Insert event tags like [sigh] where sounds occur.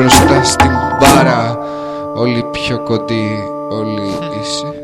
μπροστά στην μπάρα. Όλοι πιο κοντοί, όλοι [laughs] ίσοι